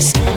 Snoop.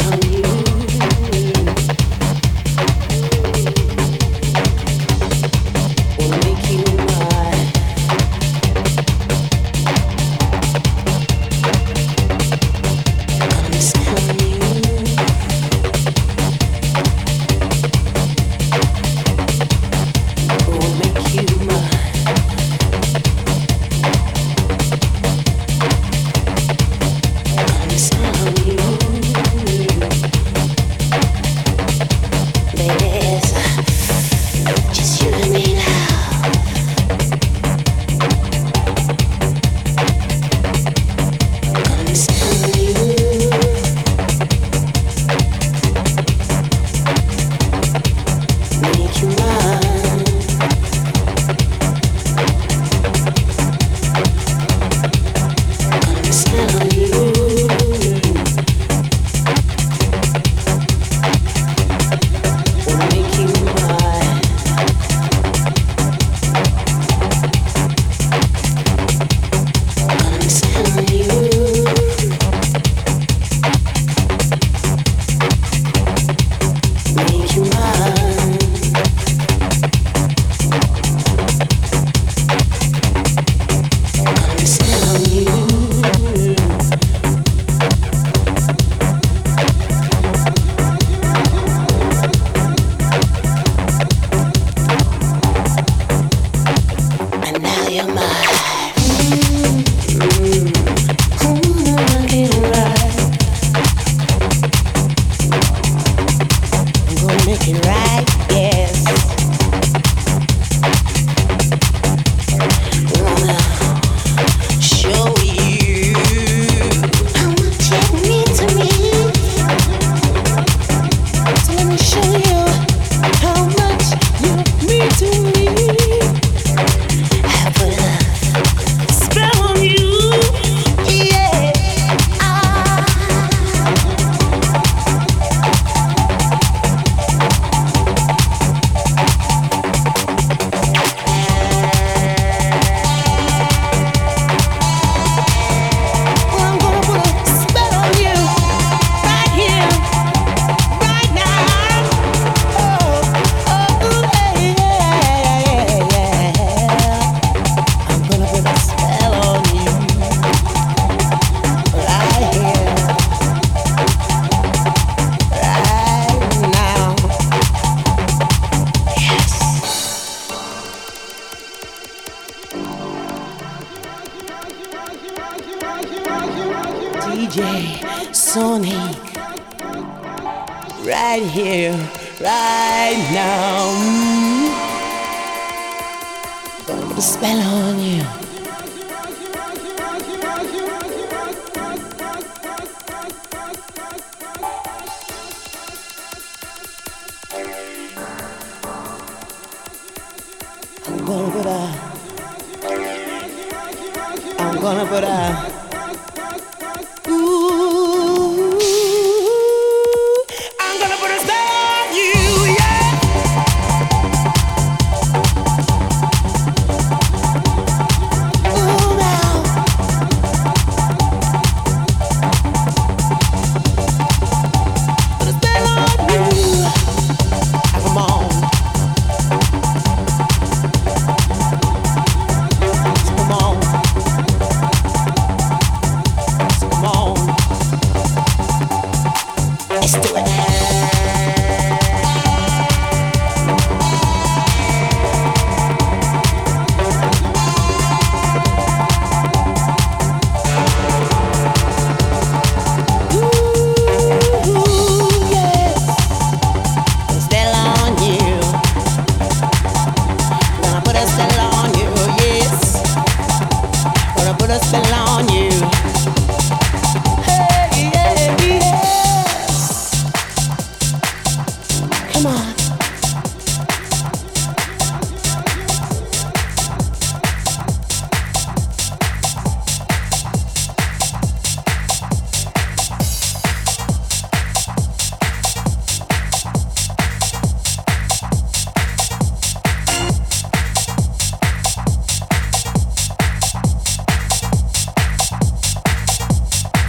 DJ Sonic. Right here, right now. Gonna put a spell on you. I'm gonna put a. I'm gonna put a.